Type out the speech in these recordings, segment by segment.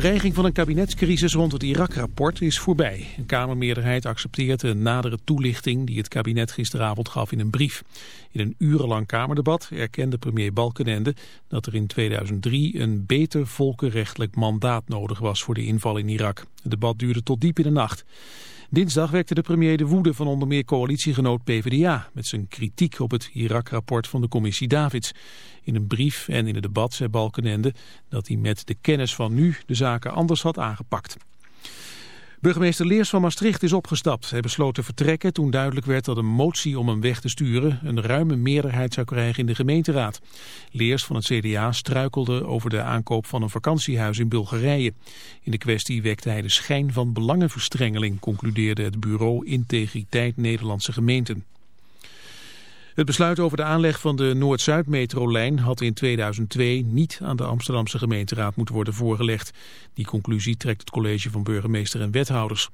dreiging van een kabinetscrisis rond het Irak-rapport is voorbij. Een Kamermeerderheid accepteert een nadere toelichting die het kabinet gisteravond gaf in een brief. In een urenlang Kamerdebat erkende premier Balkenende dat er in 2003 een beter volkenrechtelijk mandaat nodig was voor de inval in Irak. Het debat duurde tot diep in de nacht. Dinsdag wekte de premier de woede van onder meer coalitiegenoot PvdA... met zijn kritiek op het Irak-rapport van de commissie Davids. In een brief en in het debat zei Balkenende dat hij met de kennis van nu de zaken anders had aangepakt. Burgemeester Leers van Maastricht is opgestapt. Hij besloot te vertrekken toen duidelijk werd dat een motie om hem weg te sturen een ruime meerderheid zou krijgen in de gemeenteraad. Leers van het CDA struikelde over de aankoop van een vakantiehuis in Bulgarije. In de kwestie wekte hij de schijn van belangenverstrengeling, concludeerde het bureau Integriteit Nederlandse Gemeenten. Het besluit over de aanleg van de Noord-Zuid-metrolijn had in 2002 niet aan de Amsterdamse gemeenteraad moeten worden voorgelegd. Die conclusie trekt het college van burgemeester en wethouders.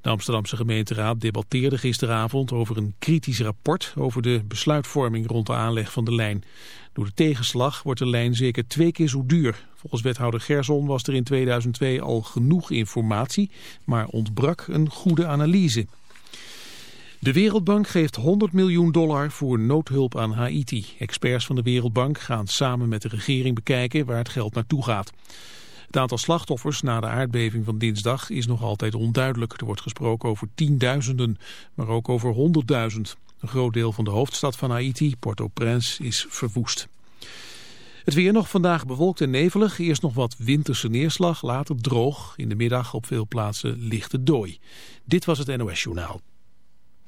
De Amsterdamse gemeenteraad debatteerde gisteravond over een kritisch rapport over de besluitvorming rond de aanleg van de lijn. Door de tegenslag wordt de lijn zeker twee keer zo duur. Volgens wethouder Gerson was er in 2002 al genoeg informatie, maar ontbrak een goede analyse. De Wereldbank geeft 100 miljoen dollar voor noodhulp aan Haiti. Experts van de Wereldbank gaan samen met de regering bekijken waar het geld naartoe gaat. Het aantal slachtoffers na de aardbeving van dinsdag is nog altijd onduidelijk. Er wordt gesproken over tienduizenden, maar ook over honderdduizend. Een groot deel van de hoofdstad van Haiti, Port-au-Prince, is verwoest. Het weer nog vandaag bewolkt en nevelig. Eerst nog wat winterse neerslag, later droog. In de middag op veel plaatsen lichte dooi. Dit was het NOS Journaal.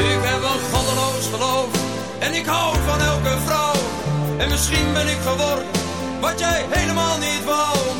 Ik heb een goddeloos geloof en ik hou van elke vrouw. En misschien ben ik geworden wat jij helemaal niet wou.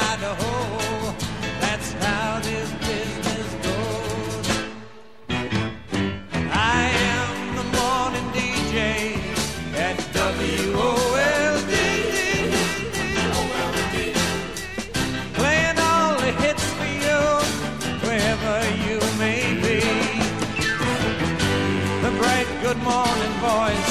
Morning voice,